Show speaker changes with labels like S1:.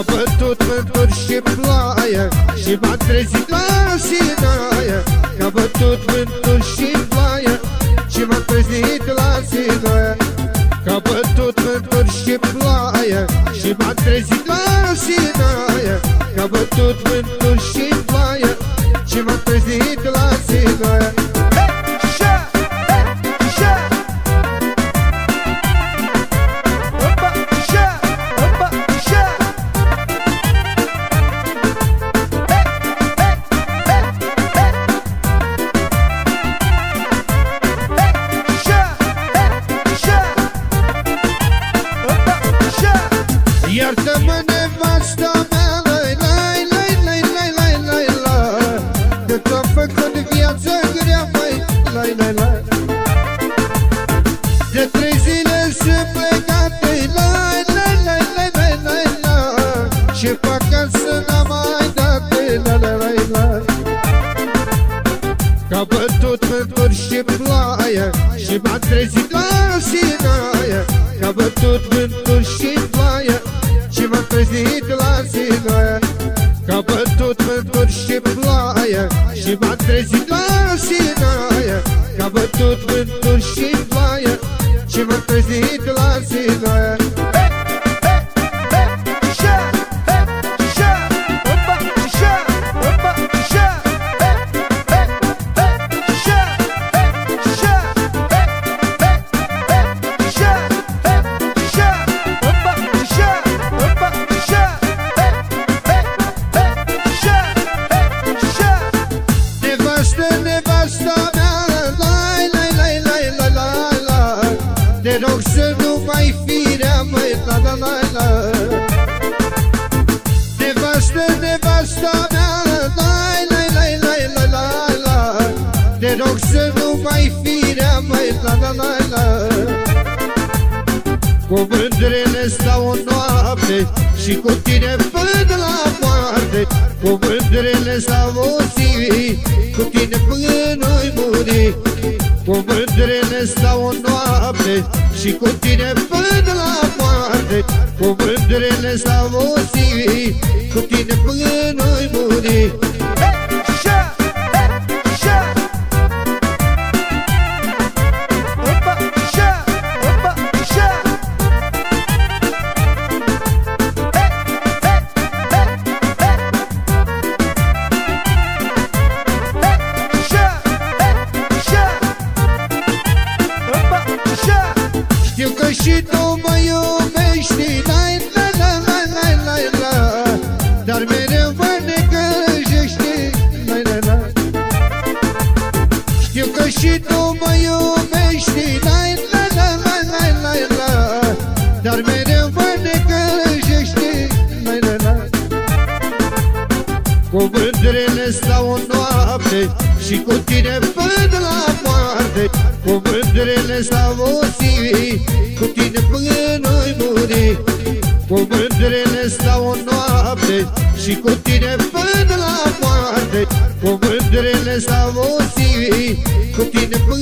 S1: Că bătut vântul și ploaie Și m-am trezit la sinaie. Că bătut vântul și ploaie Și m-am trezit la sinaie. Că bătut vântul și ploaie Și m-am trezit la sinaie. Că bătut vântul și ploaie Și m-am trezit vânturi și ploaie Și m-am trezit la sinaie Că a bătut vânturi și ploaie Și m-am trezit la sinaie. Că a bătut vânturi și ploaie Și m-am trezit la sinaie Că a bătut vânturi și ploaie Și m-am trezit la sinaie La, la, la, la Nevastă, nevasta mea Lai, lai, lai, lai, lai, lai, lai Te rog să nu mai fi rea, măi La, la, la, la. Cu mândrele stau o noapte Și cu tine până la moarte. Cu mândrele stau o zi Cu tine până-i muri. Cu mândrele stau o noapte Și cu tine până la moarte. Cu mândrele stau o zi Cu tine până-i muri Știu că și tu mă iubești Lai, la, la, la, la, la, la Dar mereu mă necăjești Lai, la, la Știu că și tu mă iubești Lai, la, la, la, la, la, la Dar mereu mă necăjești Lai, la, la Cu mândrele stau o noapte Și cu tine până la moarte. Cu mândrele stau o zi Cu tine până-i muri. Cu mândrele stau o noapte Și cu tine până la moarte. Cu mândrele stau o zi Cu tine până